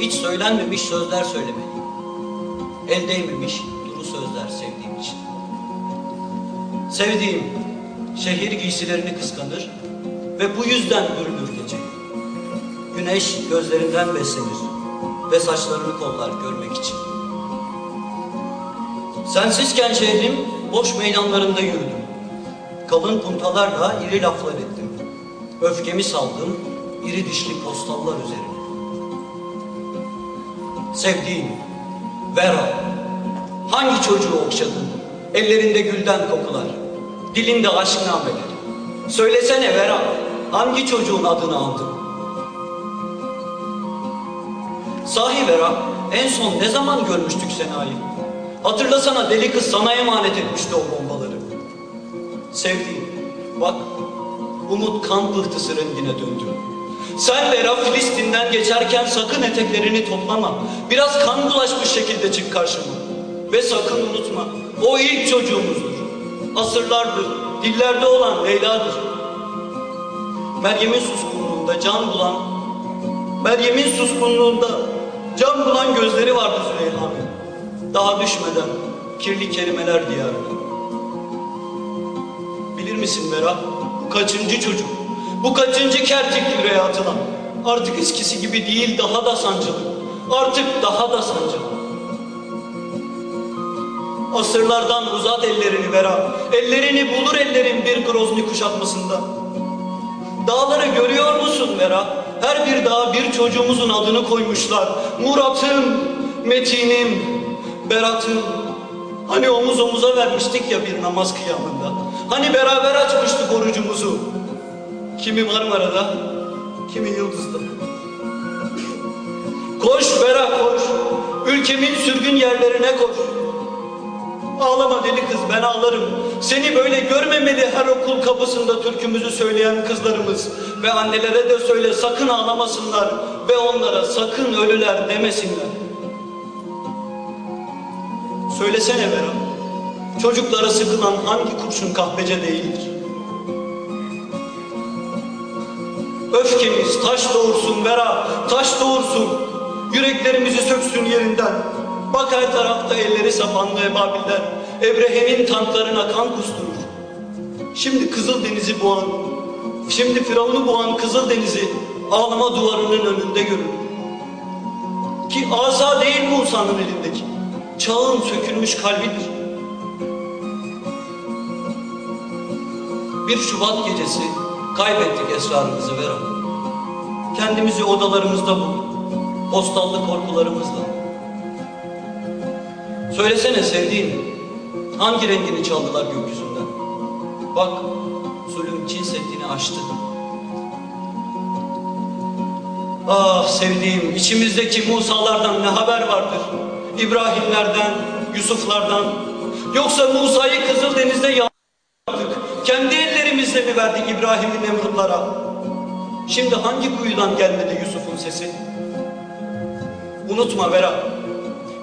hiç söylenmemiş sözler söylemeliyim. El değmemiş duru sözler sevdiğim için. Sevdiğim şehir giysilerini kıskanır ve bu yüzden bürünür gece. Güneş gözlerinden beslenir ve saçlarını kollar görmek için. Sensizken şehrin boş meydanlarında yürüdüm. Kalın puntalarla iri laflar ettim. Öfkemi saldım iri dişli postallar üzerine. Sevdiğim, Vera, hangi çocuğu okşadın? Ellerinde gülden kokular, dilinde aşk nameleri. Söylesene Vera, hangi çocuğun adını andın? Sahi Vera, en son ne zaman görmüştük Sena'yı? Hatırlasana deli kız sana emanet etmişti o bombaları. Sevdiğim, bak umut kan pıhtısı rengine döndü. Sen Vera Filistin'den geçerken sakın eteklerini toplama. Biraz kan bulaşmış şekilde çık karşıma. Ve sakın unutma, o ilk çocuğumuzdur. Asırlardır, dillerde olan Leyla'dır. Meryem'in suskunluğunda can bulan, Meryem'in suskunluğunda can bulan gözleri vardı Züleyha'nın. Daha düşmeden kirli kelimeler diyarına. Bilir misin Vera, bu kaçıncı çocuk? Bu kaçıncı kertik yüreğe atılan? Artık eskisi gibi değil, daha da sancılı. Artık daha da sancılı. Asırlardan uzat ellerini Vera. Ellerini bulur ellerin bir Grozny kuşatmasında. Dağları görüyor musun Vera? Her bir dağa bir çocuğumuzun adını koymuşlar. Murat'ım, Metin'im, Berat'ım. Hani omuz omuza vermiştik ya bir namaz kıyamında. Hani beraber açmıştık orucumuzu. Kimi Marmara'da, kimi Yıldız'da. Koş Bera koş. Ülkemin sürgün yerlerine koş. Ağlama deli kız ben ağlarım. Seni böyle görmemeli her okul kapısında türkümüzü söyleyen kızlarımız. Ve annelere de söyle sakın ağlamasınlar. Ve onlara sakın ölüler demesinler. Söylesene Vera. Çocuklara sıkılan hangi kurşun kahpece değildir? Öfkemiz taş doğursun Vera, taş doğursun. Yüreklerimizi söksün yerinden. Bak her tarafta elleri sapanlı ebabiller. Ebrehem'in tanklarına kan kusturur. Şimdi Kızıldeniz'i boğan, şimdi Firavun'u boğan Kızıldeniz'i ağlama duvarının önünde görür. Ki asa değil Musa'nın elindeki. Çağın sökülmüş kalbidir. Bir Şubat gecesi kaybettik esrarımızı Vera. Kendimizi odalarımızda bulduk. Postallı korkularımızla. Söylesene sevdiğim, hangi rengini çaldılar gökyüzünden? Bak, zulüm Çin Seddi'ni aştı. Ah sevdiğim, içimizdeki Musa'lardan ne haber vardır? İbrahimlerden, Yusuflardan. Yoksa Musa'yı Kızıldeniz'de yaktık. Kendi mi verdik İbrahim'in Nemrutlara? Şimdi hangi kuyudan gelmedi Yusuf'un sesi? Unutma Vera.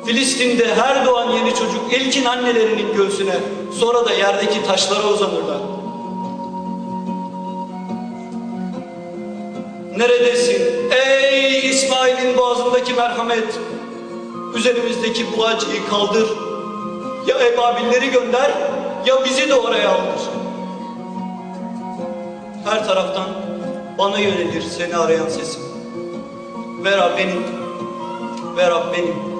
Filistin'de her doğan yeni çocuk ilkin annelerinin göğsüne, sonra da yerdeki taşlara uzanırlar. Neredesin? Ey İsmail'in boğazındaki merhamet! Üzerimizdeki bu acıyı kaldır. Ya ebabilleri gönder, ya bizi de oraya aldır. Her taraftan bana yönelir seni arayan sesim. Vera benim, Vera benim.